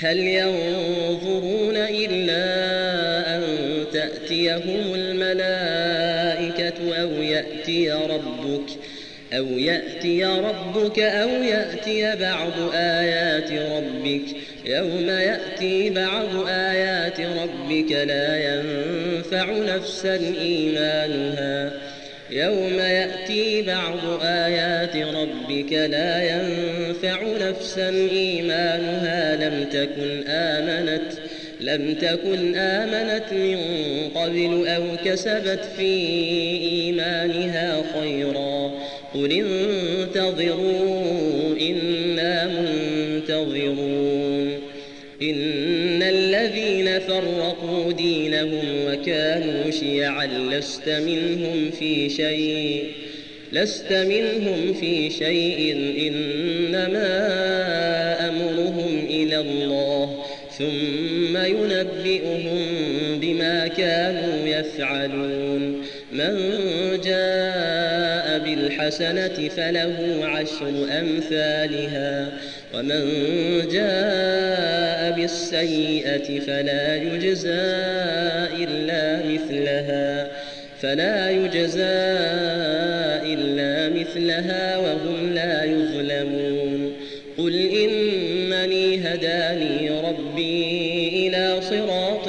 هل ينظرون إلا أن تأتيهم الملائكة أو يأتي ربك أو يأتي ربك أو يأتي بعض آيات ربك يوم يأتي بعض آيات ربك لا ينفع نفسا إيمانها يوم يأتي بعض آيات ربك لا ينفع نفسا إيمانها؟ لم تكن آمنت لم تكن آمنت من قبل أو كسبت في إيمانها خيرا. قل انتظروا إنا منتظرون. إن الذين فرقوا دينهم وكانوا شيعا لست منهم في شيء. لست منهم في شيء إنما أمرهم إلى الله ثم ينبئهم بما كانوا يفعلون. من جاء بالحسنة فله عشر أمثالها ومن جاء بالسيئة فلا يجزى إلا مثلها. فلا يجزى إلا مثلها وهم لا يظلمون. قل إنني هداني ربي إلى صراط